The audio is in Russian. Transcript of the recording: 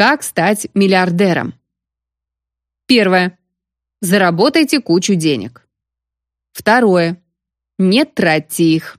Как стать миллиардером? Первое. Заработайте кучу денег. Второе. Не тратьте их.